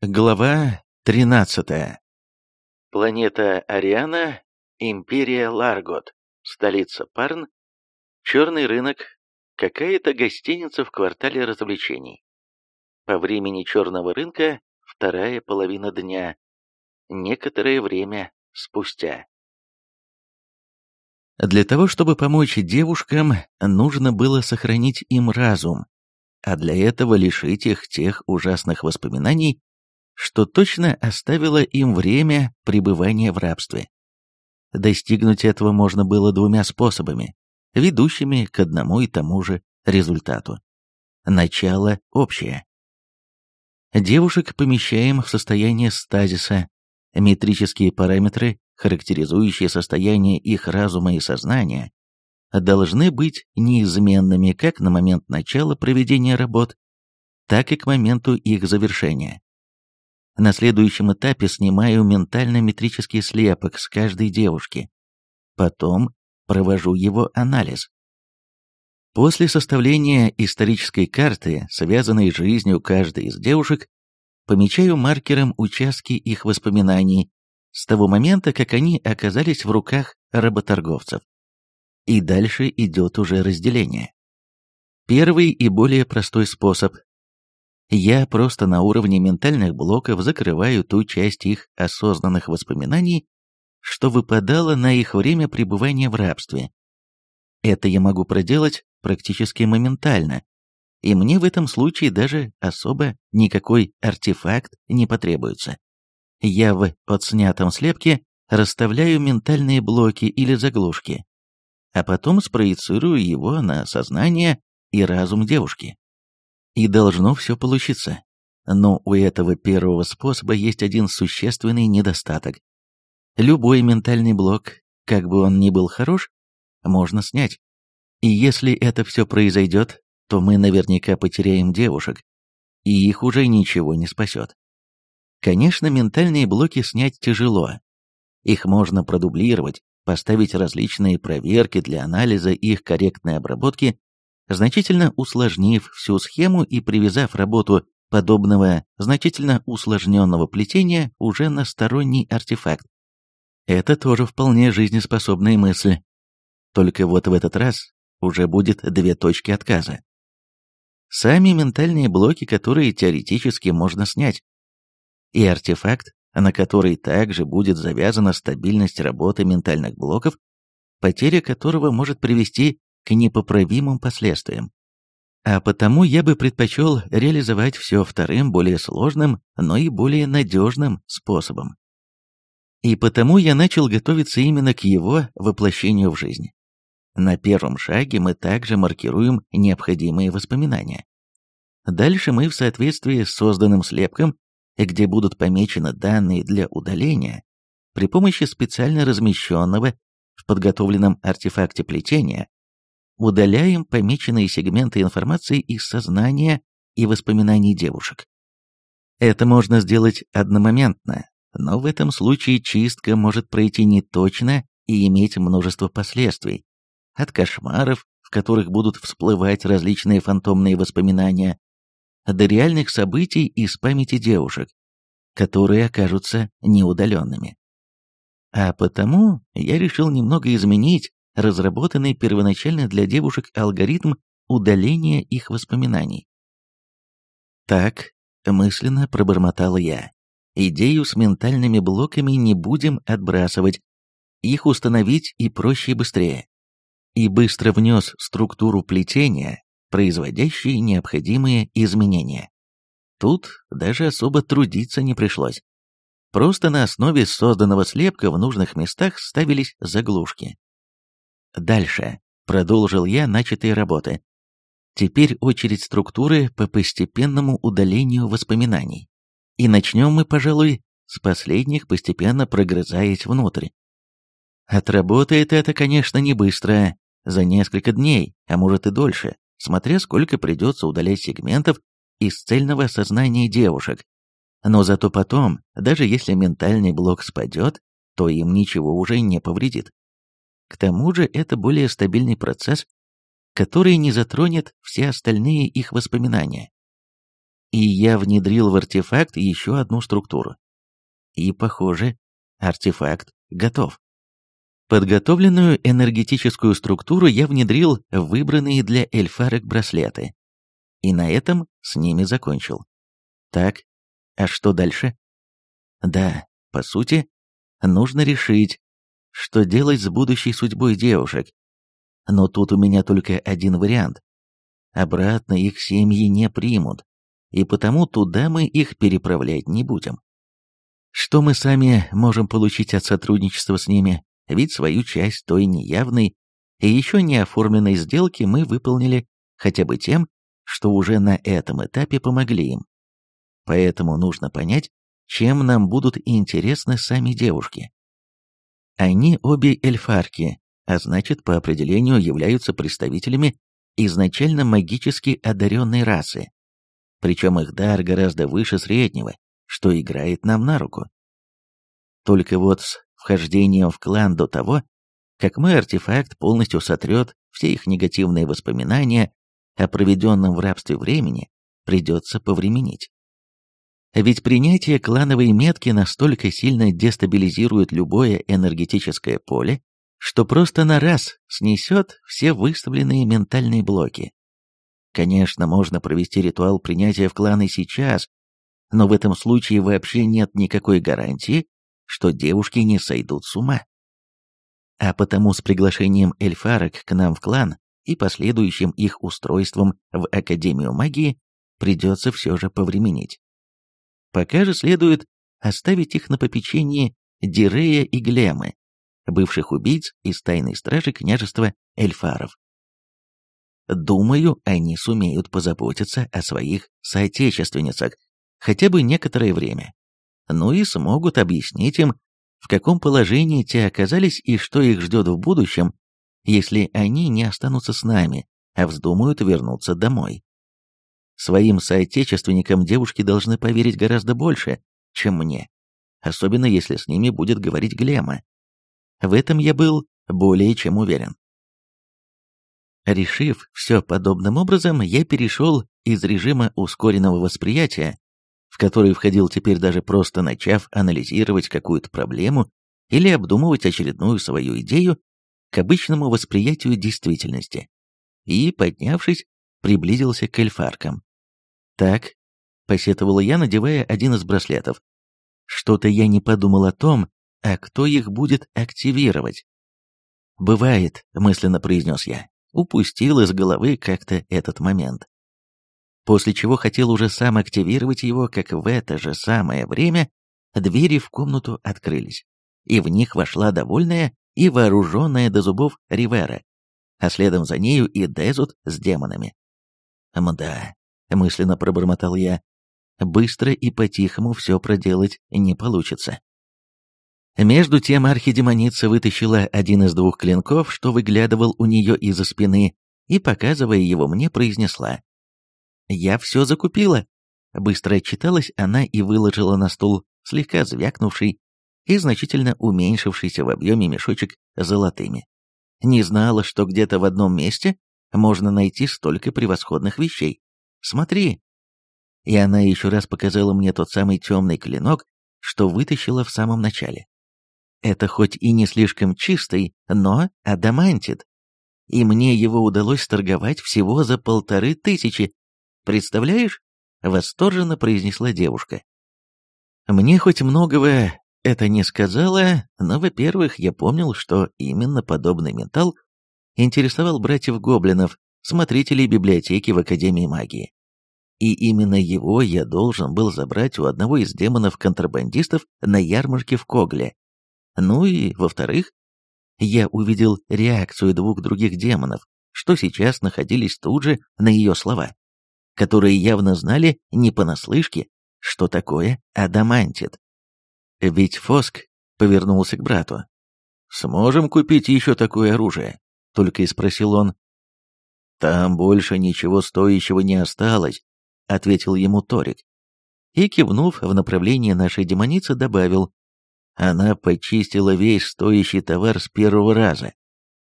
Глава 13. Планета Ариана, Империя Ларгот, столица Парн, черный рынок, какая-то гостиница в квартале развлечений. По времени черного рынка вторая половина дня, некоторое время спустя. Для того, чтобы помочь девушкам, нужно было сохранить им разум, а для этого лишить их тех ужасных воспоминаний, что точно оставило им время пребывания в рабстве. Достигнуть этого можно было двумя способами, ведущими к одному и тому же результату. Начало общее. Девушек помещаем в состояние стазиса. Метрические параметры, характеризующие состояние их разума и сознания, должны быть неизменными как на момент начала проведения работ, так и к моменту их завершения. На следующем этапе снимаю ментально-метрический слепок с каждой девушки. Потом провожу его анализ. После составления исторической карты, связанной с жизнью каждой из девушек, помечаю маркером участки их воспоминаний с того момента, как они оказались в руках работорговцев. И дальше идет уже разделение. Первый и более простой способ я просто на уровне ментальных блоков закрываю ту часть их осознанных воспоминаний, что выпадало на их время пребывания в рабстве. Это я могу проделать практически моментально, и мне в этом случае даже особо никакой артефакт не потребуется. Я в отснятом слепке расставляю ментальные блоки или заглушки, а потом спроецирую его на сознание и разум девушки. И должно все получиться. Но у этого первого способа есть один существенный недостаток. Любой ментальный блок, как бы он ни был хорош, можно снять. И если это все произойдет, то мы наверняка потеряем девушек, и их уже ничего не спасет. Конечно, ментальные блоки снять тяжело. Их можно продублировать, поставить различные проверки для анализа их корректной обработки значительно усложнив всю схему и привязав работу подобного значительно усложненного плетения уже на сторонний артефакт. Это тоже вполне жизнеспособная мысль. Только вот в этот раз уже будет две точки отказа. Сами ментальные блоки, которые теоретически можно снять. И артефакт, на который также будет завязана стабильность работы ментальных блоков, потеря которого может привести к непоправимым последствиям. А потому я бы предпочел реализовать все вторым, более сложным, но и более надежным способом. И потому я начал готовиться именно к его воплощению в жизнь. На первом шаге мы также маркируем необходимые воспоминания. Дальше мы в соответствии с созданным слепком, где будут помечены данные для удаления, при помощи специально размещенного в подготовленном артефакте плетения, удаляем помеченные сегменты информации из сознания и воспоминаний девушек. Это можно сделать одномоментно, но в этом случае чистка может пройти неточно и иметь множество последствий. От кошмаров, в которых будут всплывать различные фантомные воспоминания, до реальных событий из памяти девушек, которые окажутся неудаленными. А потому я решил немного изменить разработанный первоначально для девушек алгоритм удаления их воспоминаний. Так, мысленно пробормотал я. Идею с ментальными блоками не будем отбрасывать. Их установить и проще и быстрее. И быстро внес структуру плетения, производящие необходимые изменения. Тут даже особо трудиться не пришлось. Просто на основе созданного слепка в нужных местах ставились заглушки. Дальше. Продолжил я начатые работы. Теперь очередь структуры по постепенному удалению воспоминаний. И начнем мы, пожалуй, с последних, постепенно прогрызаясь внутрь. Отработает это, конечно, не быстро, за несколько дней, а может и дольше, смотря сколько придется удалять сегментов из цельного сознания девушек. Но зато потом, даже если ментальный блок спадет, то им ничего уже не повредит. К тому же это более стабильный процесс, который не затронет все остальные их воспоминания. и я внедрил в артефакт еще одну структуру. И, похоже, артефакт готов. Подготовленную энергетическую структуру я внедрил в выбранные для эльфарок браслеты. И на этом с ними закончил. Так, а что дальше? Да, по сути, нужно решить, что делать с будущей судьбой девушек. Но тут у меня только один вариант. Обратно их семьи не примут, и потому туда мы их переправлять не будем. Что мы сами можем получить от сотрудничества с ними? ведь свою часть той неявной и еще не оформленной сделки мы выполнили хотя бы тем, что уже на этом этапе помогли им. Поэтому нужно понять, чем нам будут интересны сами девушки. Они обе эльфарки, а значит, по определению являются представителями изначально магически одаренной расы. Причем их дар гораздо выше среднего, что играет нам на руку. Только вот с вхождением в клан до того, как мой артефакт полностью сотрет все их негативные воспоминания о проведенном в рабстве времени, придется повременить. Ведь принятие клановой метки настолько сильно дестабилизирует любое энергетическое поле, что просто на раз снесет все выставленные ментальные блоки. Конечно, можно провести ритуал принятия в кланы сейчас, но в этом случае вообще нет никакой гарантии, что девушки не сойдут с ума. А потому с приглашением эльфарок к нам в клан и последующим их устройством в Академию магии придется все же повременить. Пока же следует оставить их на попечении Дирея и Глемы, бывших убийц из тайной стражи княжества эльфаров. Думаю, они сумеют позаботиться о своих соотечественницах хотя бы некоторое время ну и смогут объяснить им, в каком положении те оказались и что их ждет в будущем, если они не останутся с нами, а вздумают вернуться домой. Своим соотечественникам девушки должны поверить гораздо больше, чем мне, особенно если с ними будет говорить Глема. В этом я был более чем уверен. Решив все подобным образом, я перешел из режима ускоренного восприятия в который входил теперь даже просто начав анализировать какую-то проблему или обдумывать очередную свою идею, к обычному восприятию действительности. И, поднявшись, приблизился к эльфаркам. «Так», — посетовала я, надевая один из браслетов, «что-то я не подумал о том, а кто их будет активировать». «Бывает», — мысленно произнес я, упустил из головы как-то этот момент после чего хотел уже сам активировать его, как в это же самое время двери в комнату открылись, и в них вошла довольная и вооруженная до зубов Ривера, а следом за нею и Дезут с демонами. «Мда», — мысленно пробормотал я, — «быстро и по-тихому все проделать не получится». Между тем архидемоница вытащила один из двух клинков, что выглядывал у нее из-за спины, и, показывая его мне, произнесла «Я все закупила!» Быстро отчиталась она и выложила на стол слегка звякнувший и значительно уменьшившийся в объеме мешочек золотыми. Не знала, что где-то в одном месте можно найти столько превосходных вещей. Смотри. И она еще раз показала мне тот самый темный клинок, что вытащила в самом начале. Это хоть и не слишком чистый, но адамантит. И мне его удалось торговать всего за полторы тысячи, Представляешь?» — восторженно произнесла девушка. Мне хоть многого это не сказала, но, во-первых, я помнил, что именно подобный металл интересовал братьев-гоблинов, смотрителей библиотеки в Академии магии. И именно его я должен был забрать у одного из демонов-контрабандистов на ярмарке в Когле. Ну и, во-вторых, я увидел реакцию двух других демонов, что сейчас находились тут же на ее слова которые явно знали не понаслышке, что такое адамантит. Ведь Фоск повернулся к брату. «Сможем купить еще такое оружие?» — только и спросил он. «Там больше ничего стоящего не осталось», — ответил ему Торик. И, кивнув в направлении нашей демоницы, добавил, «Она почистила весь стоящий товар с первого раза.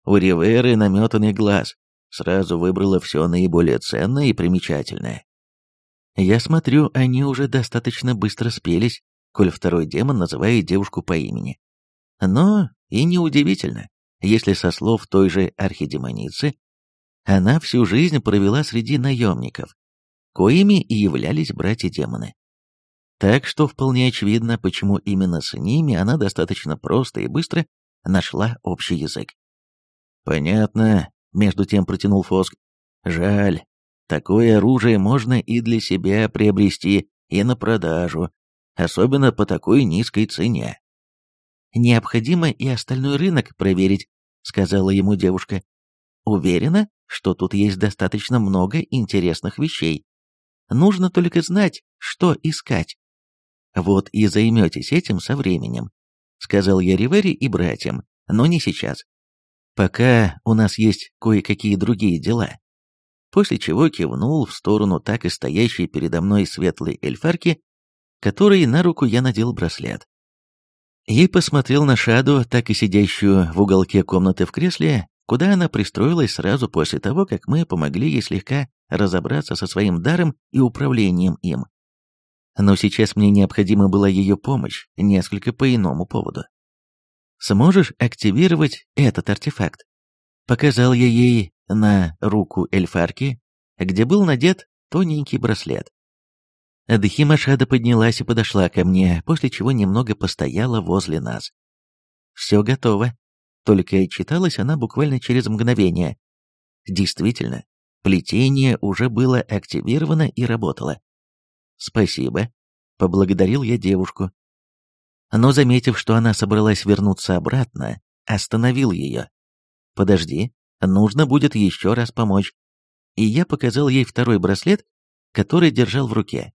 У Риверы наметанный глаз, сразу выбрала все наиболее ценное и примечательное. Я смотрю, они уже достаточно быстро спелись, коль второй демон называет девушку по имени. Но и неудивительно, если со слов той же архидемоницы, она всю жизнь провела среди наемников, коими и являлись братья-демоны. Так что вполне очевидно, почему именно с ними она достаточно просто и быстро нашла общий язык. «Понятно», — между тем протянул Фоск. «Жаль, такое оружие можно и для себя приобрести, и на продажу, особенно по такой низкой цене». «Необходимо и остальной рынок проверить», — сказала ему девушка. «Уверена, что тут есть достаточно много интересных вещей. Нужно только знать, что искать». «Вот и займетесь этим со временем», — сказал я Ривери и братьям, но не сейчас. Пока у нас есть кое-какие другие дела. После чего кивнул в сторону так и стоящей передо мной светлой эльфарки, которой на руку я надел браслет. И посмотрел на Шаду, так и сидящую в уголке комнаты в кресле, куда она пристроилась сразу после того, как мы помогли ей слегка разобраться со своим даром и управлением им. Но сейчас мне необходима была ее помощь, несколько по иному поводу. Сможешь активировать этот артефакт?» Показал я ей на руку эльфарки, где был надет тоненький браслет. Дхимашада поднялась и подошла ко мне, после чего немного постояла возле нас. «Все готово», только читалась она буквально через мгновение. Действительно, плетение уже было активировано и работало. «Спасибо», — поблагодарил я девушку, но, заметив, что она собралась вернуться обратно, остановил ее. «Подожди, нужно будет еще раз помочь». И я показал ей второй браслет, который держал в руке.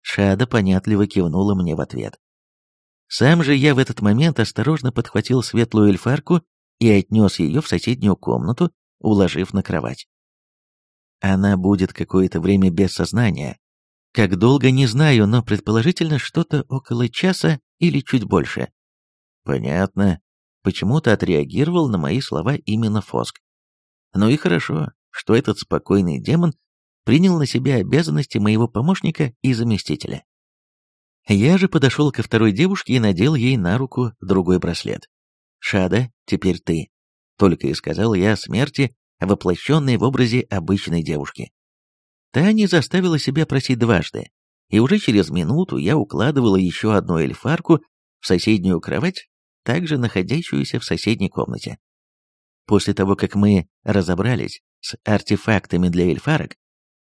Шада понятливо кивнула мне в ответ. Сам же я в этот момент осторожно подхватил светлую эльфарку и отнес ее в соседнюю комнату, уложив на кровать. Она будет какое-то время без сознания. Как долго, не знаю, но предположительно что-то около часа или чуть больше. Понятно. Почему-то отреагировал на мои слова именно Фоск. Ну и хорошо, что этот спокойный демон принял на себя обязанности моего помощника и заместителя. Я же подошел ко второй девушке и надел ей на руку другой браслет. «Шада, теперь ты», — только и сказал я о смерти, воплощенной в образе обычной девушки. Та не заставила себя просить дважды, и уже через минуту я укладывала еще одну эльфарку в соседнюю кровать, также находящуюся в соседней комнате. После того, как мы разобрались с артефактами для эльфарок,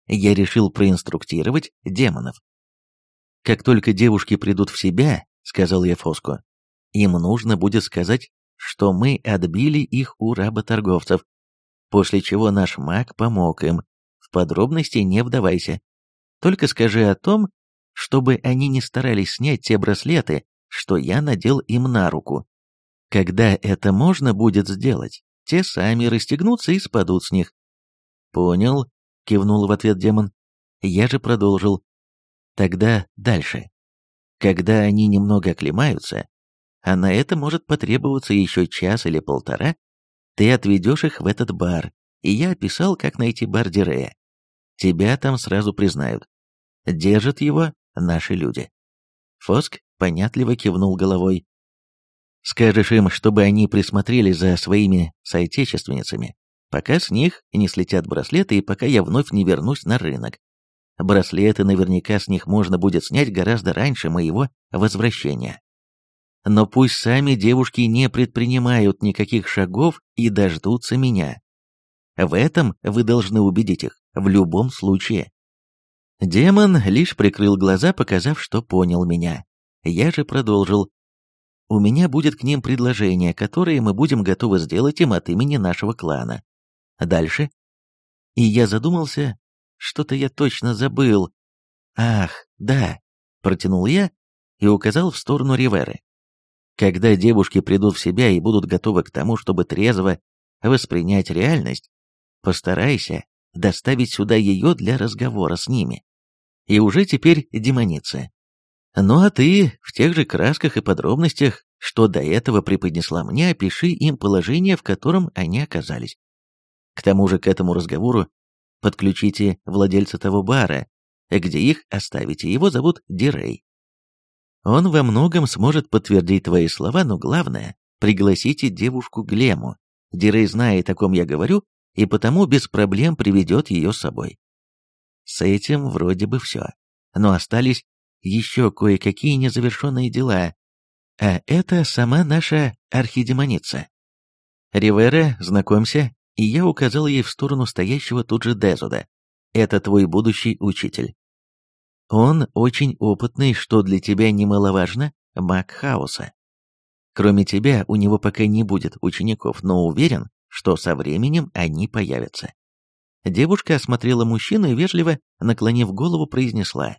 я решил проинструктировать демонов. «Как только девушки придут в себя», — сказал я Фоску, — «им нужно будет сказать, что мы отбили их у работорговцев, после чего наш маг помог им. В подробности не вдавайся. Только скажи о том, чтобы они не старались снять те браслеты, что я надел им на руку. Когда это можно будет сделать, те сами расстегнутся и спадут с них. «Понял», — кивнул в ответ демон. Я же продолжил. «Тогда дальше. Когда они немного оклемаются, а на это может потребоваться еще час или полтора, ты отведешь их в этот бар, и я описал, как найти бар Дирея. Тебя там сразу признают. Держат его наши люди. Фоск понятливо кивнул головой. Скажешь им, чтобы они присмотрели за своими соотечественницами, пока с них не слетят браслеты и пока я вновь не вернусь на рынок. Браслеты наверняка с них можно будет снять гораздо раньше моего возвращения. Но пусть сами девушки не предпринимают никаких шагов и дождутся меня. В этом вы должны убедить их, в любом случае. Демон лишь прикрыл глаза, показав, что понял меня. Я же продолжил. У меня будет к ним предложение, которое мы будем готовы сделать им от имени нашего клана. Дальше. И я задумался, что-то я точно забыл. Ах, да, протянул я и указал в сторону Риверы. Когда девушки придут в себя и будут готовы к тому, чтобы трезво воспринять реальность, постарайся доставить сюда ее для разговора с ними и уже теперь демоница. Ну а ты в тех же красках и подробностях, что до этого преподнесла мне, опиши им положение, в котором они оказались. К тому же к этому разговору подключите владельца того бара, где их оставите. Его зовут Дирей. Он во многом сможет подтвердить твои слова, но главное, пригласите девушку Глему. Дирей знает, о ком я говорю, и потому без проблем приведет ее с собой. С этим вроде бы все. Но остались еще кое-какие незавершенные дела, а это сама наша архидемоница. Ривера, знакомься, и я указал ей в сторону стоящего тут же Дезуда. Это твой будущий учитель. Он очень опытный, что для тебя немаловажно, маг хаоса. Кроме тебя, у него пока не будет учеников, но уверен, что со временем они появятся. Девушка осмотрела мужчину и вежливо, наклонив голову, произнесла.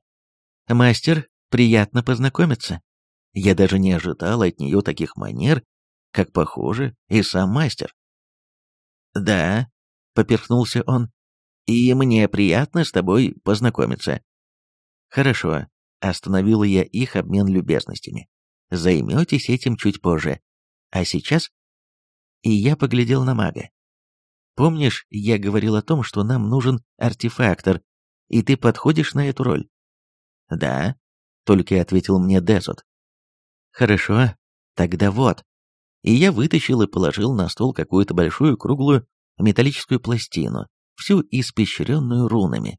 «Мастер, приятно познакомиться. Я даже не ожидал от нее таких манер, как, похоже, и сам мастер». «Да», — поперхнулся он, — «и мне приятно с тобой познакомиться. «Хорошо», — остановила я их обмен любезностями. «Займетесь этим чуть позже. А сейчас...» И я поглядел на мага. «Помнишь, я говорил о том, что нам нужен артефактор, и ты подходишь на эту роль?» «Да», — только ответил мне Дезот. «Хорошо, тогда вот». И я вытащил и положил на стол какую-то большую круглую металлическую пластину, всю испещренную рунами.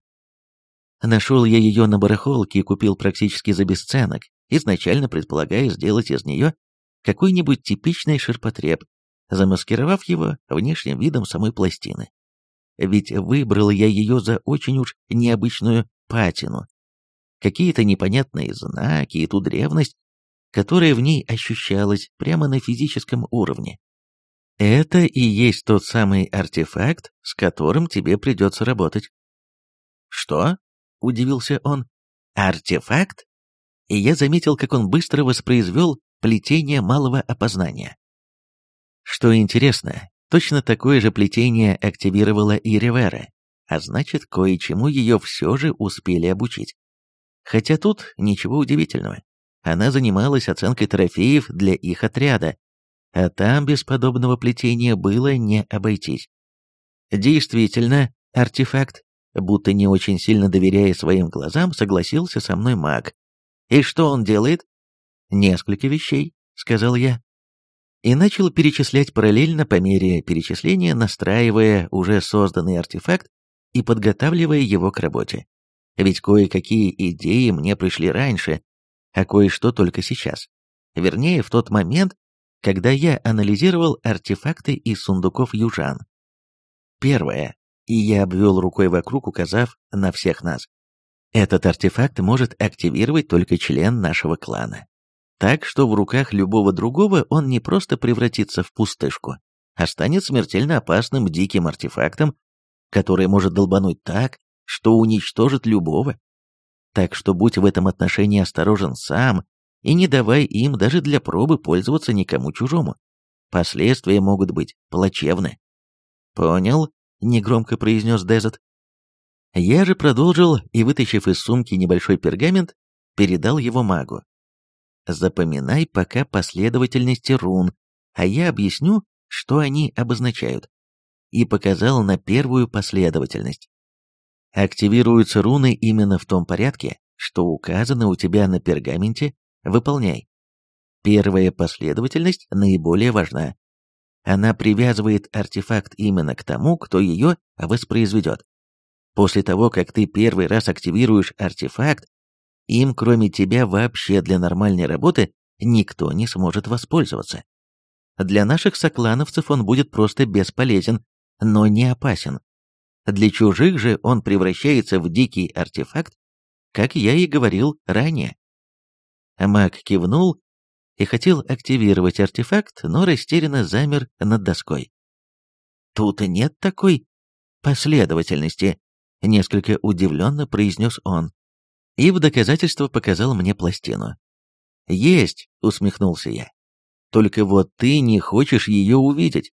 Нашел я ее на барахолке и купил практически за бесценок, изначально предполагая сделать из нее какой-нибудь типичный ширпотреб, замаскировав его внешним видом самой пластины. Ведь выбрал я ее за очень уж необычную патину. Какие-то непонятные знаки и ту древность, которая в ней ощущалась прямо на физическом уровне. Это и есть тот самый артефакт, с которым тебе придется работать. Что? — удивился он. «Артефакт?» И я заметил, как он быстро воспроизвел плетение малого опознания. Что интересно, точно такое же плетение активировала и Ривера, а значит, кое-чему ее все же успели обучить. Хотя тут ничего удивительного. Она занималась оценкой трофеев для их отряда, а там без подобного плетения было не обойтись. Действительно, артефакт Будто не очень сильно доверяя своим глазам, согласился со мной маг. «И что он делает?» «Несколько вещей», — сказал я. И начал перечислять параллельно по мере перечисления, настраивая уже созданный артефакт и подготавливая его к работе. Ведь кое-какие идеи мне пришли раньше, а кое-что только сейчас. Вернее, в тот момент, когда я анализировал артефакты из сундуков южан. Первое и я обвел рукой вокруг, указав на всех нас. Этот артефакт может активировать только член нашего клана. Так что в руках любого другого он не просто превратится в пустышку, а станет смертельно опасным диким артефактом, который может долбануть так, что уничтожит любого. Так что будь в этом отношении осторожен сам и не давай им даже для пробы пользоваться никому чужому. Последствия могут быть плачевны. Понял? негромко произнес Дезет. Я же продолжил и, вытащив из сумки небольшой пергамент, передал его магу. Запоминай пока последовательности рун, а я объясню, что они обозначают. И показал на первую последовательность. Активируются руны именно в том порядке, что указано у тебя на пергаменте, выполняй. Первая последовательность наиболее важна. Она привязывает артефакт именно к тому, кто ее воспроизведет. После того, как ты первый раз активируешь артефакт, им кроме тебя вообще для нормальной работы никто не сможет воспользоваться. Для наших соклановцев он будет просто бесполезен, но не опасен. Для чужих же он превращается в дикий артефакт, как я и говорил ранее. Маг кивнул и хотел активировать артефакт, но растерянно замер над доской. «Тут нет такой последовательности», — несколько удивленно произнес он. И в доказательство показал мне пластину. «Есть», — усмехнулся я. «Только вот ты не хочешь ее увидеть».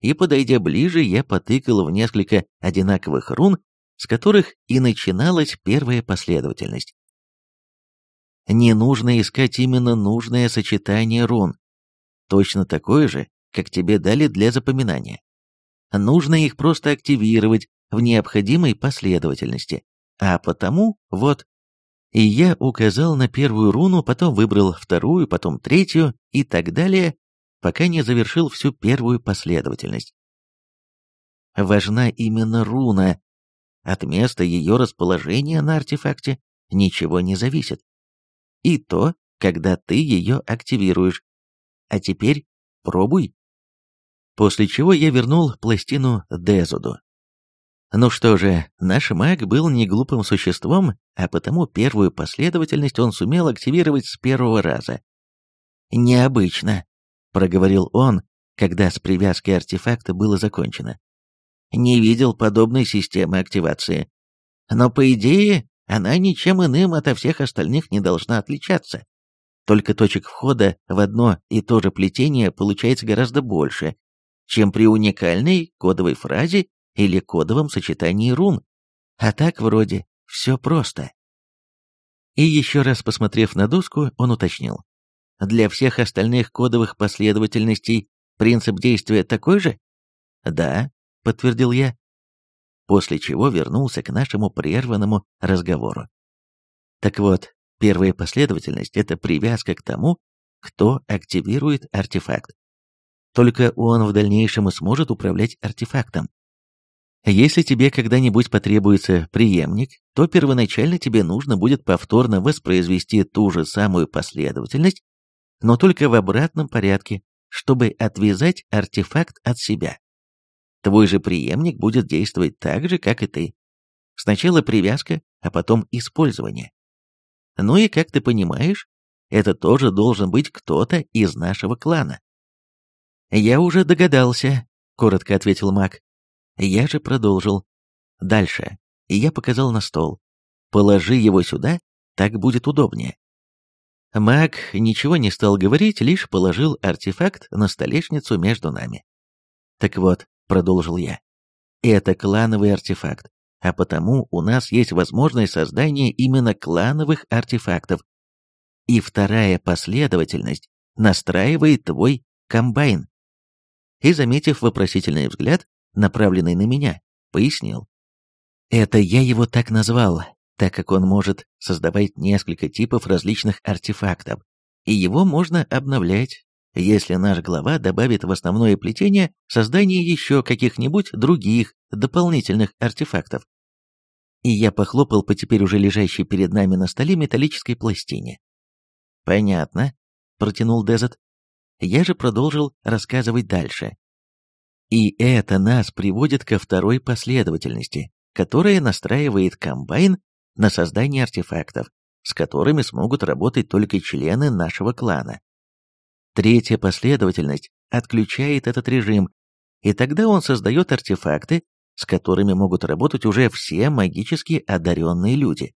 И, подойдя ближе, я потыкал в несколько одинаковых рун, с которых и начиналась первая последовательность. Не нужно искать именно нужное сочетание рун. Точно такое же, как тебе дали для запоминания. Нужно их просто активировать в необходимой последовательности. А потому, вот. И я указал на первую руну, потом выбрал вторую, потом третью и так далее, пока не завершил всю первую последовательность. Важна именно руна. От места ее расположения на артефакте ничего не зависит. И то, когда ты ее активируешь. А теперь пробуй. После чего я вернул пластину Дезуду. Ну что же, наш маг был не глупым существом, а потому первую последовательность он сумел активировать с первого раза. «Необычно», — проговорил он, когда с привязкой артефакта было закончено. «Не видел подобной системы активации. Но, по идее, она ничем иным ото всех остальных не должна отличаться. Только точек входа в одно и то же плетение получается гораздо больше, чем при уникальной кодовой фразе или кодовом сочетании рун. А так вроде все просто. И еще раз посмотрев на доску, он уточнил. Для всех остальных кодовых последовательностей принцип действия такой же? Да, подтвердил я. После чего вернулся к нашему прерванному разговору. Так вот, первая последовательность — это привязка к тому, кто активирует артефакт. Только он в дальнейшем и сможет управлять артефактом. Если тебе когда-нибудь потребуется преемник, то первоначально тебе нужно будет повторно воспроизвести ту же самую последовательность, но только в обратном порядке, чтобы отвязать артефакт от себя. Твой же преемник будет действовать так же, как и ты. Сначала привязка, а потом использование. Ну и, как ты понимаешь, это тоже должен быть кто-то из нашего клана. «Я уже догадался», — коротко ответил маг. Я же продолжил. Дальше. Я показал на стол. Положи его сюда, так будет удобнее. Маг ничего не стал говорить, лишь положил артефакт на столешницу между нами. Так вот, продолжил я, это клановый артефакт, а потому у нас есть возможность создания именно клановых артефактов. И вторая последовательность настраивает твой комбайн. И, заметив вопросительный взгляд, направленный на меня, пояснил. Это я его так назвал, так как он может создавать несколько типов различных артефактов, и его можно обновлять, если наш глава добавит в основное плетение создание еще каких-нибудь других дополнительных артефактов. И я похлопал по теперь уже лежащей перед нами на столе металлической пластине. «Понятно», — протянул Дезет. Я же продолжил рассказывать дальше. И это нас приводит ко второй последовательности, которая настраивает комбайн на создание артефактов, с которыми смогут работать только члены нашего клана. Третья последовательность отключает этот режим, и тогда он создает артефакты, с которыми могут работать уже все магически одаренные люди.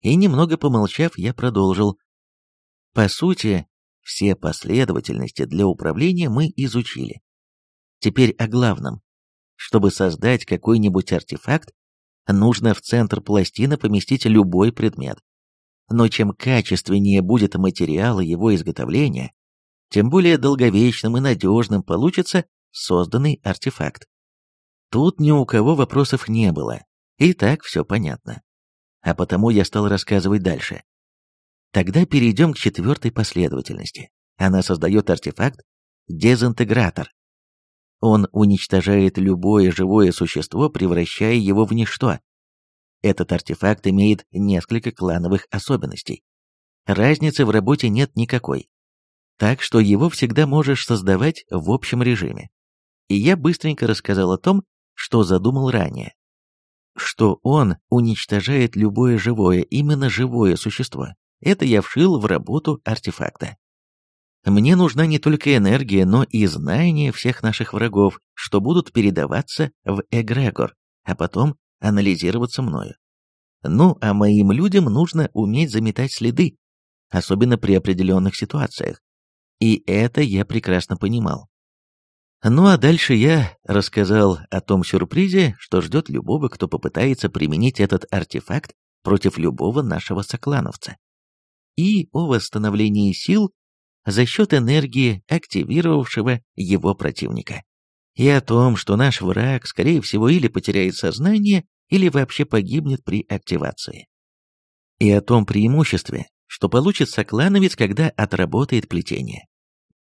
И немного помолчав, я продолжил. По сути, все последовательности для управления мы изучили. Теперь о главном. Чтобы создать какой-нибудь артефакт, нужно в центр пластины поместить любой предмет. Но чем качественнее будет материал его изготовления, тем более долговечным и надежным получится созданный артефакт. Тут ни у кого вопросов не было, и так все понятно. А потому я стал рассказывать дальше. Тогда перейдем к четвертой последовательности. Она создает артефакт дезинтегратор. Он уничтожает любое живое существо, превращая его в ничто. Этот артефакт имеет несколько клановых особенностей. Разницы в работе нет никакой. Так что его всегда можешь создавать в общем режиме. И я быстренько рассказал о том, что задумал ранее. Что он уничтожает любое живое, именно живое существо. Это я вшил в работу артефакта. Мне нужна не только энергия, но и знание всех наших врагов, что будут передаваться в эгрегор, а потом анализироваться мною. Ну, а моим людям нужно уметь заметать следы, особенно при определенных ситуациях. И это я прекрасно понимал. Ну а дальше я рассказал о том сюрпризе, что ждет любого, кто попытается применить этот артефакт против любого нашего соклановца. И о восстановлении сил за счет энергии активировавшего его противника. И о том, что наш враг, скорее всего, или потеряет сознание, или вообще погибнет при активации. И о том преимуществе, что получит соклановец, когда отработает плетение.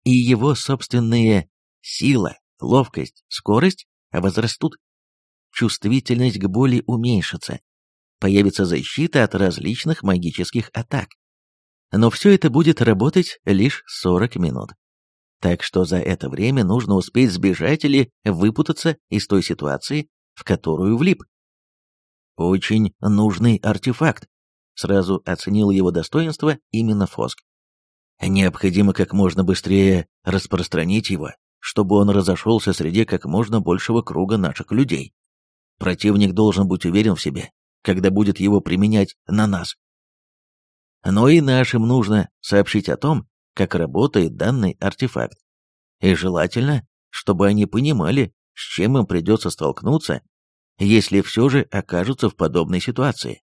И его собственные сила, ловкость, скорость возрастут. Чувствительность к боли уменьшится. Появится защита от различных магических атак. Но все это будет работать лишь 40 минут. Так что за это время нужно успеть сбежать или выпутаться из той ситуации, в которую влип. Очень нужный артефакт. Сразу оценил его достоинство именно Фоск. Необходимо как можно быстрее распространить его, чтобы он разошелся среди как можно большего круга наших людей. Противник должен быть уверен в себе, когда будет его применять на нас. Но и нашим нужно сообщить о том, как работает данный артефакт. И желательно, чтобы они понимали, с чем им придется столкнуться, если все же окажутся в подобной ситуации.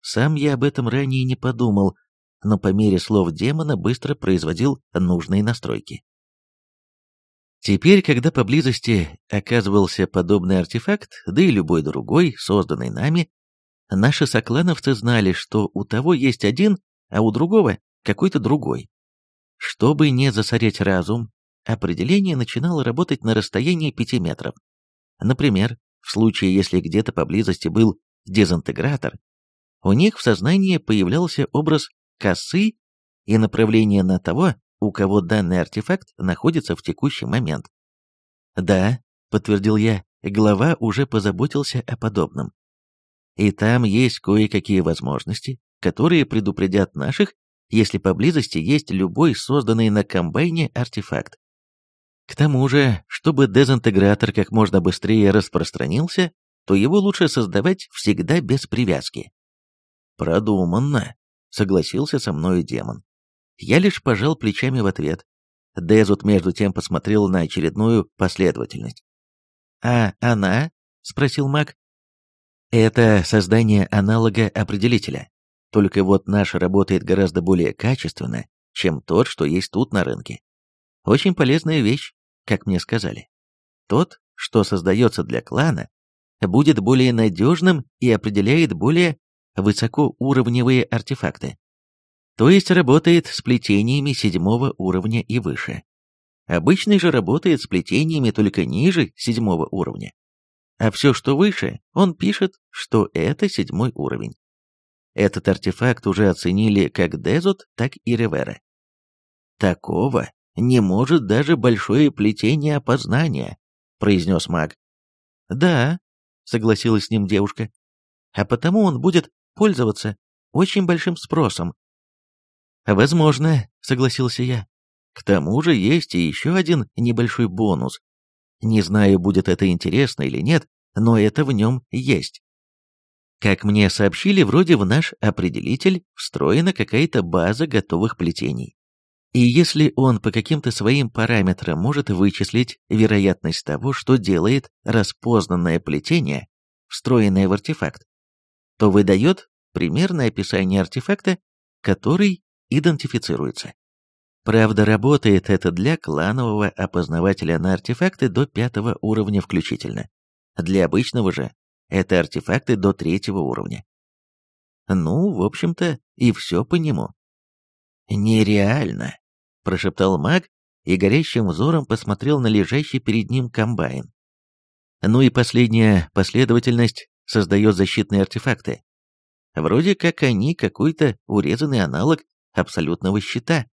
Сам я об этом ранее не подумал, но по мере слов демона быстро производил нужные настройки. Теперь, когда поблизости оказывался подобный артефакт, да и любой другой, созданный нами, наши соклановцы знали, что у того есть один, а у другого какой-то другой. Чтобы не засорять разум, определение начинало работать на расстоянии 5 метров. Например, в случае, если где-то поблизости был дезинтегратор, у них в сознании появлялся образ косы и направление на того, у кого данный артефакт находится в текущий момент. «Да», — подтвердил я, — глава уже позаботился о подобном. И там есть кое-какие возможности, которые предупредят наших если поблизости есть любой созданный на комбайне артефакт. К тому же, чтобы дезинтегратор как можно быстрее распространился, то его лучше создавать всегда без привязки. «Продуманно», — согласился со мною демон. Я лишь пожал плечами в ответ. Дезут между тем посмотрел на очередную последовательность. «А она?» — спросил маг. «Это создание аналога определителя. Только вот наш работает гораздо более качественно, чем тот, что есть тут на рынке. Очень полезная вещь, как мне сказали. Тот, что создается для клана, будет более надежным и определяет более высокоуровневые артефакты. То есть работает с плетениями седьмого уровня и выше. Обычный же работает с плетениями только ниже седьмого уровня. А все, что выше, он пишет, что это седьмой уровень. Этот артефакт уже оценили как Дезот, так и Ревера. «Такого не может даже большое плетение опознания», — произнес маг. «Да», — согласилась с ним девушка, — «а потому он будет пользоваться очень большим спросом». «Возможно», — согласился я. «К тому же есть и еще один небольшой бонус. Не знаю, будет это интересно или нет, но это в нем есть. Как мне сообщили, вроде в наш определитель встроена какая-то база готовых плетений. И если он по каким-то своим параметрам может вычислить вероятность того, что делает распознанное плетение, встроенное в артефакт, то выдает примерное описание артефакта, который идентифицируется. Правда, работает это для кланового опознавателя на артефакты до пятого уровня включительно. Для обычного же это артефакты до третьего уровня. Ну, в общем-то, и все по нему. «Нереально!» – прошептал маг и горящим взором посмотрел на лежащий перед ним комбайн. Ну и последняя последовательность создает защитные артефакты. Вроде как они какой-то урезанный аналог абсолютного щита.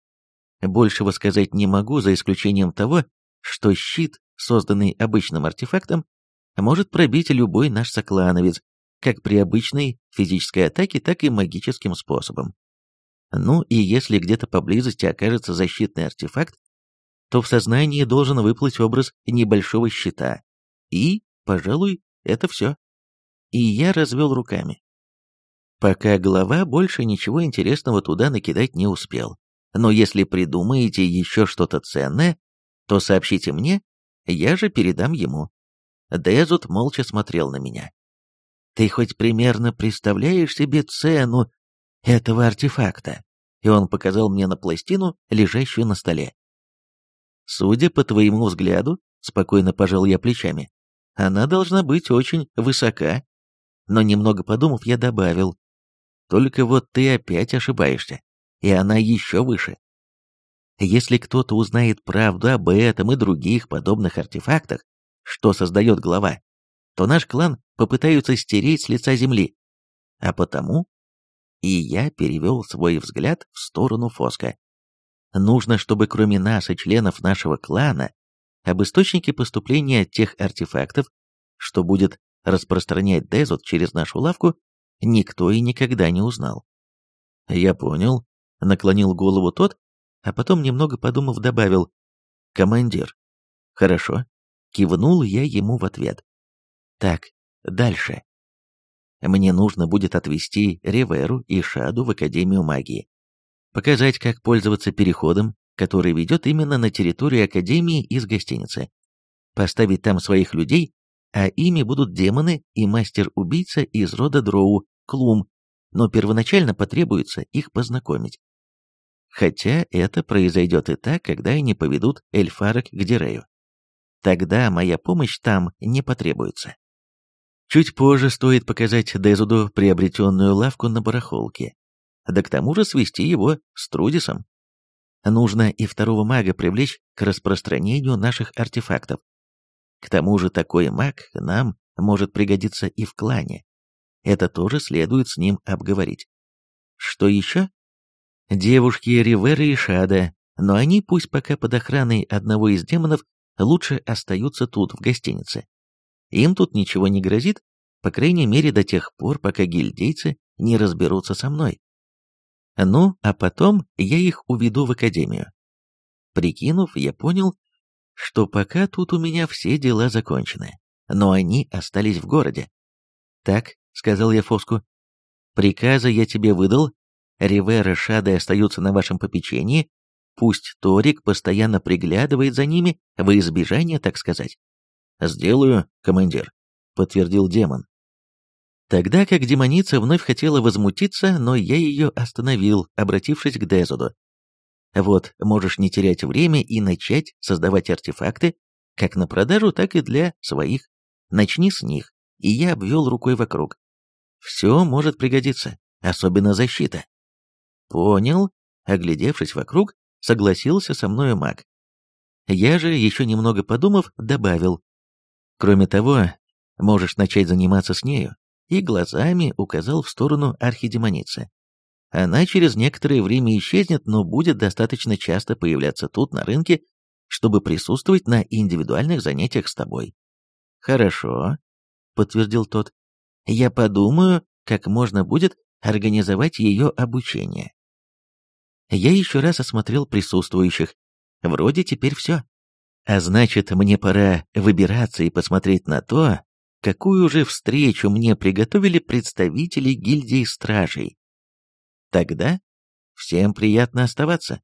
Большего сказать не могу, за исключением того, что щит, созданный обычным артефактом, может пробить любой наш соклановец, как при обычной физической атаке, так и магическим способом. Ну и если где-то поблизости окажется защитный артефакт, то в сознании должен выплыть образ небольшого щита. И, пожалуй, это все. И я развел руками. Пока глава больше ничего интересного туда накидать не успел. Но если придумаете еще что-то ценное, то сообщите мне, я же передам ему. Дезут молча смотрел на меня. «Ты хоть примерно представляешь себе цену этого артефакта?» И он показал мне на пластину, лежащую на столе. «Судя по твоему взгляду, — спокойно пожал я плечами, — она должна быть очень высока но немного подумав, я добавил. Только вот ты опять ошибаешься, и она еще выше. Если кто-то узнает правду об этом и других подобных артефактах, что создает глава, то наш клан попытаются стереть с лица земли. А потому... И я перевел свой взгляд в сторону Фоска. Нужно, чтобы кроме нас и членов нашего клана, об источнике поступления тех артефактов, что будет распространять Дезот через нашу лавку, никто и никогда не узнал. «Я понял», — наклонил голову тот, а потом, немного подумав, добавил «Командир». «Хорошо», — кивнул я ему в ответ. «Так, дальше. Мне нужно будет отвезти Реверу и Шаду в Академию магии. Показать, как пользоваться переходом, который ведет именно на территорию Академии из гостиницы. Поставить там своих людей а ими будут демоны и мастер-убийца из рода Дроу, Клум, но первоначально потребуется их познакомить. Хотя это произойдет и так, когда они поведут эльфарок к Дирею. Тогда моя помощь там не потребуется. Чуть позже стоит показать Дезуду приобретенную лавку на барахолке, да к тому же свести его с Трудисом. Нужно и второго мага привлечь к распространению наших артефактов. К тому же такой маг нам может пригодиться и в клане. Это тоже следует с ним обговорить. Что еще? Девушки Ривера и Шада, но они пусть пока под охраной одного из демонов лучше остаются тут, в гостинице. Им тут ничего не грозит, по крайней мере до тех пор, пока гильдейцы не разберутся со мной. Ну, а потом я их уведу в академию. Прикинув, я понял, что пока тут у меня все дела закончены, но они остались в городе. «Так», — сказал я Фоску, — «приказы я тебе выдал, Ривера Шады остаются на вашем попечении, пусть Торик постоянно приглядывает за ними, во избежание, так сказать». «Сделаю, командир», — подтвердил демон. Тогда как демоница вновь хотела возмутиться, но я ее остановил, обратившись к Дезуду. Вот, можешь не терять время и начать создавать артефакты, как на продажу, так и для своих. Начни с них, и я обвел рукой вокруг. Все может пригодиться, особенно защита. Понял, оглядевшись вокруг, согласился со мною маг. Я же, еще немного подумав, добавил. Кроме того, можешь начать заниматься с нею, и глазами указал в сторону архидемоницы. Она через некоторое время исчезнет, но будет достаточно часто появляться тут, на рынке, чтобы присутствовать на индивидуальных занятиях с тобой. Хорошо, подтвердил тот. Я подумаю, как можно будет организовать ее обучение. Я еще раз осмотрел присутствующих. Вроде теперь все. А значит, мне пора выбираться и посмотреть на то, какую же встречу мне приготовили представители гильдии стражей. Тогда всем приятно оставаться,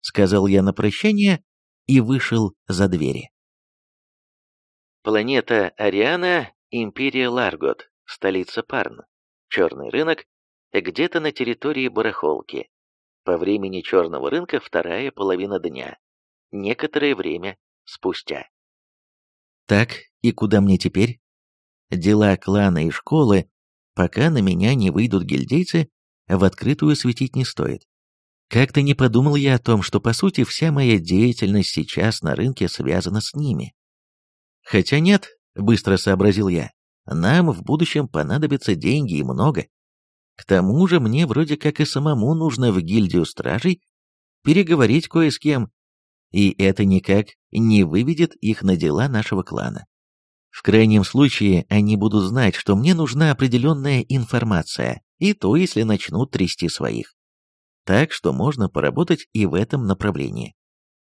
сказал я на прощание и вышел за двери. Планета Ариана, Империя Ларгот, столица Парн. Черный рынок, где-то на территории барахолки. По времени черного рынка вторая половина дня. Некоторое время спустя. Так, и куда мне теперь? Дела клана и школы, пока на меня не выйдут гильдейцы, в открытую светить не стоит. Как-то не подумал я о том, что по сути вся моя деятельность сейчас на рынке связана с ними. Хотя нет, быстро сообразил я, нам в будущем понадобятся деньги и много. К тому же мне вроде как и самому нужно в гильдию стражей переговорить кое с кем, и это никак не выведет их на дела нашего клана. В крайнем случае они будут знать, что мне нужна определенная информация, и то, если начнут трясти своих. Так что можно поработать и в этом направлении.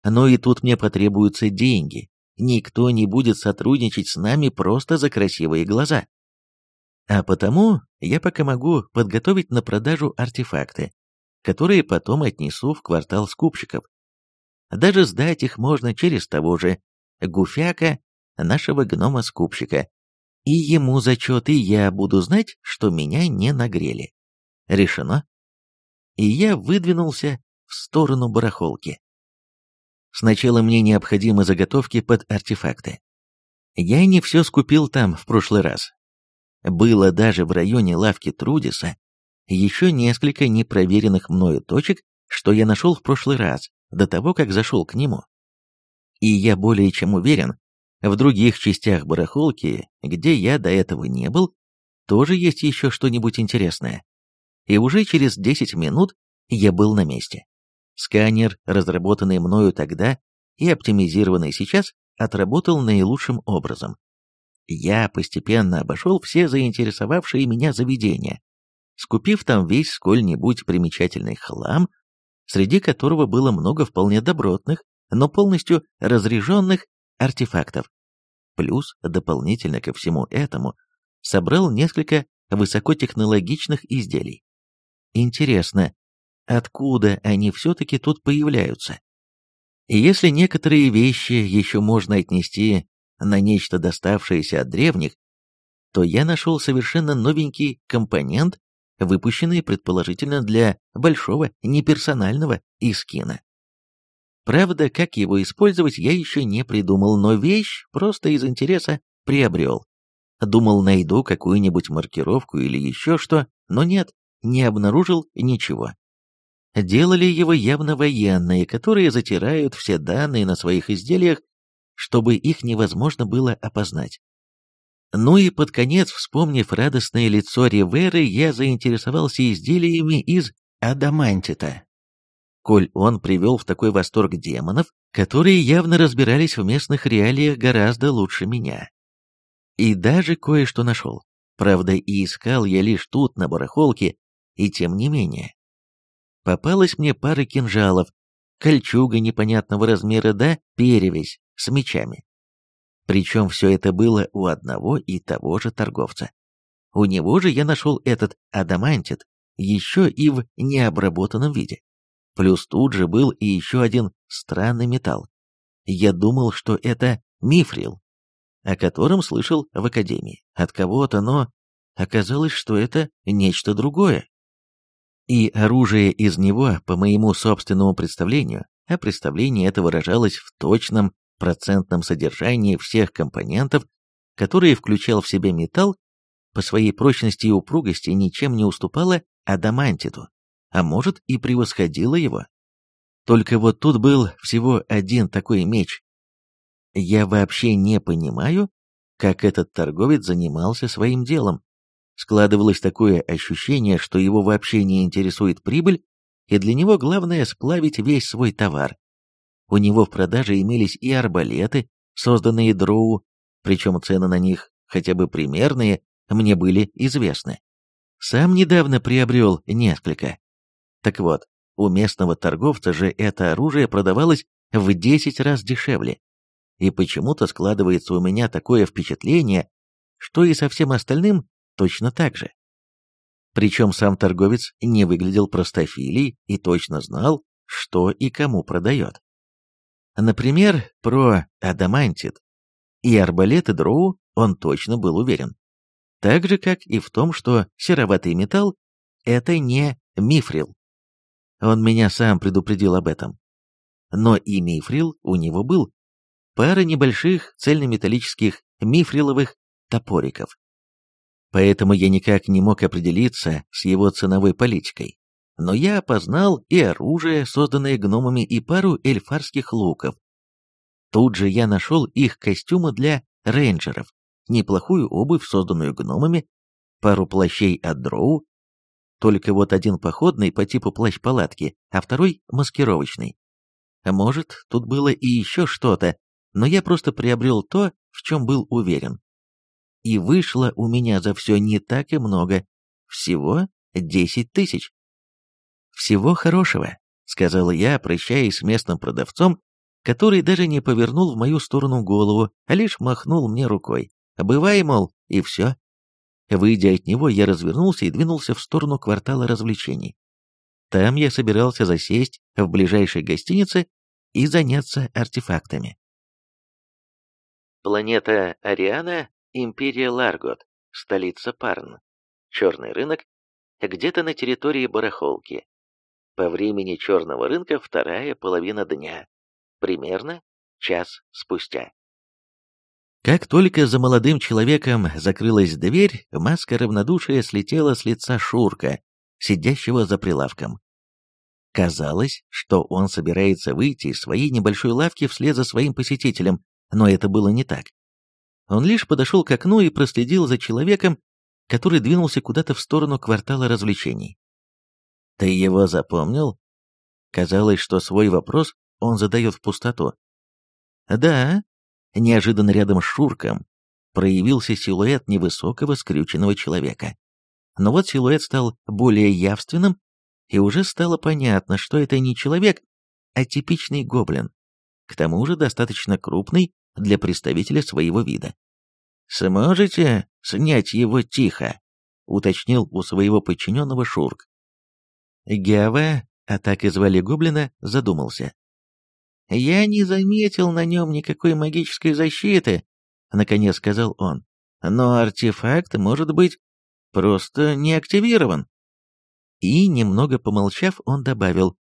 Но и тут мне потребуются деньги. Никто не будет сотрудничать с нами просто за красивые глаза. А потому я пока могу подготовить на продажу артефакты, которые потом отнесу в квартал скупщиков. Даже сдать их можно через того же Гуфяка, нашего гнома-скупщика, и ему зачет, и я буду знать, что меня не нагрели. Решено. И я выдвинулся в сторону барахолки. Сначала мне необходимы заготовки под артефакты. Я не все скупил там в прошлый раз. Было даже в районе лавки Трудиса еще несколько непроверенных мною точек, что я нашел в прошлый раз, до того, как зашел к нему. И я более чем уверен, в других частях барахолки, где я до этого не был, тоже есть еще что-нибудь интересное. И уже через 10 минут я был на месте. Сканер, разработанный мною тогда и оптимизированный сейчас, отработал наилучшим образом. Я постепенно обошел все заинтересовавшие меня заведения, скупив там весь сколь-нибудь примечательный хлам, среди которого было много вполне добротных, но полностью разряженных артефактов. Плюс, дополнительно ко всему этому, собрал несколько высокотехнологичных изделий. Интересно, откуда они все-таки тут появляются? Если некоторые вещи еще можно отнести на нечто доставшееся от древних, то я нашел совершенно новенький компонент, выпущенный предположительно для большого неперсонального искина. Правда, как его использовать, я еще не придумал, но вещь просто из интереса приобрел. Думал, найду какую-нибудь маркировку или еще что, но нет, не обнаружил ничего. Делали его явно военные, которые затирают все данные на своих изделиях, чтобы их невозможно было опознать. Ну и под конец, вспомнив радостное лицо Риверы, я заинтересовался изделиями из адамантита. Коль он привел в такой восторг демонов, которые явно разбирались в местных реалиях гораздо лучше меня. И даже кое-что нашел. Правда, и искал я лишь тут, на барахолке, и тем не менее. Попалась мне пара кинжалов, кольчуга непонятного размера да перевязь с мечами. Причем все это было у одного и того же торговца. У него же я нашел этот адамантит, еще и в необработанном виде. Плюс тут же был и еще один странный металл. Я думал, что это мифрил, о котором слышал в академии. От кого-то, но оказалось, что это нечто другое. И оружие из него, по моему собственному представлению, а представление это выражалось в точном процентном содержании всех компонентов, которые включал в себя металл, по своей прочности и упругости ничем не уступало адамантиту, а может и превосходило его. Только вот тут был всего один такой меч. Я вообще не понимаю, как этот торговец занимался своим делом. Складывалось такое ощущение, что его вообще не интересует прибыль, и для него главное сплавить весь свой товар. У него в продаже имелись и арбалеты, созданные дроу, причем цены на них, хотя бы примерные, мне были известны. Сам недавно приобрел несколько. Так вот, у местного торговца же это оружие продавалось в 10 раз дешевле. И почему-то складывается у меня такое впечатление, что и со всем остальным точно так же. Причем сам торговец не выглядел простофилей и точно знал, что и кому продает. Например, про адамантит и арбалеты дроу он точно был уверен. Так же, как и в том, что сероватый металл — это не мифрил. Он меня сам предупредил об этом. Но и мифрил у него был. Пара небольших цельнометаллических мифриловых топориков. Поэтому я никак не мог определиться с его ценовой политикой но я опознал и оружие, созданное гномами, и пару эльфарских луков. Тут же я нашел их костюмы для рейнджеров, неплохую обувь, созданную гномами, пару плащей от дроу, только вот один походный по типу плащ-палатки, а второй маскировочный. Может, тут было и еще что-то, но я просто приобрел то, в чем был уверен. И вышло у меня за все не так и много, всего десять тысяч. «Всего хорошего», — сказал я, прощаясь с местным продавцом, который даже не повернул в мою сторону голову, а лишь махнул мне рукой. «Бывай, мол, и все». Выйдя от него, я развернулся и двинулся в сторону квартала развлечений. Там я собирался засесть в ближайшей гостинице и заняться артефактами. Планета Ариана, Империя Ларгот, столица Парн. Черный рынок, где-то на территории барахолки. По времени черного рынка вторая половина дня. Примерно час спустя. Как только за молодым человеком закрылась дверь, маска равнодушия слетела с лица Шурка, сидящего за прилавком. Казалось, что он собирается выйти из своей небольшой лавки вслед за своим посетителем, но это было не так. Он лишь подошел к окну и проследил за человеком, который двинулся куда-то в сторону квартала развлечений. «Ты его запомнил?» Казалось, что свой вопрос он задает в пустоту. «Да», Неожиданно рядом с Шурком проявился силуэт невысокого скрюченного человека. Но вот силуэт стал более явственным, и уже стало понятно, что это не человек, а типичный гоблин. К тому же достаточно крупный для представителя своего вида. «Сможете снять его тихо?» — уточнил у своего подчиненного Шурк. Гава, а так и звали гоблина, задумался. «Я не заметил на нем никакой магической защиты», — наконец сказал он. «Но артефакт, может быть, просто не активирован». И, немного помолчав, он добавил,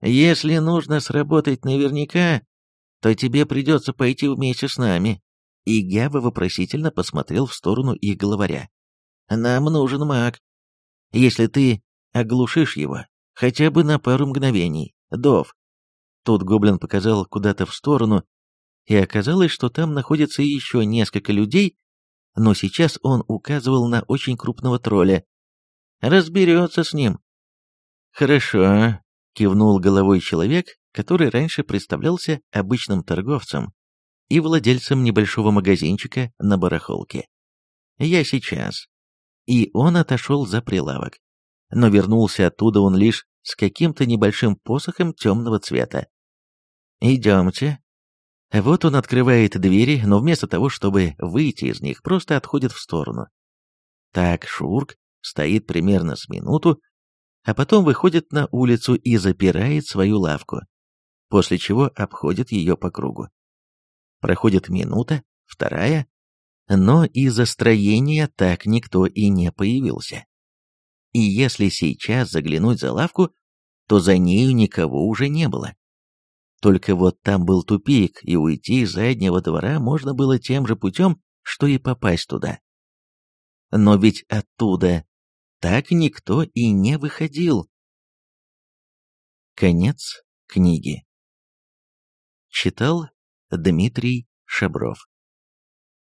«Если нужно сработать наверняка, то тебе придется пойти вместе с нами». И Гява вопросительно посмотрел в сторону их главаря. «Нам нужен маг. Если ты оглушишь его, хотя бы на пару мгновений, Дов, Тут гоблин показал куда-то в сторону, и оказалось, что там находится еще несколько людей, но сейчас он указывал на очень крупного тролля. Разберется с ним. Хорошо, кивнул головой человек, который раньше представлялся обычным торговцем и владельцем небольшого магазинчика на барахолке. Я сейчас. И он отошел за прилавок. Но вернулся оттуда он лишь с каким-то небольшим посохом темного цвета. «Идемте». Вот он открывает двери, но вместо того, чтобы выйти из них, просто отходит в сторону. Так Шурк стоит примерно с минуту, а потом выходит на улицу и запирает свою лавку, после чего обходит ее по кругу. Проходит минута, вторая, но из-за строения так никто и не появился. И если сейчас заглянуть за лавку, то за нею никого уже не было. Только вот там был тупик, и уйти из заднего двора можно было тем же путем, что и попасть туда. Но ведь оттуда так никто и не выходил. Конец книги. Читал Дмитрий Шабров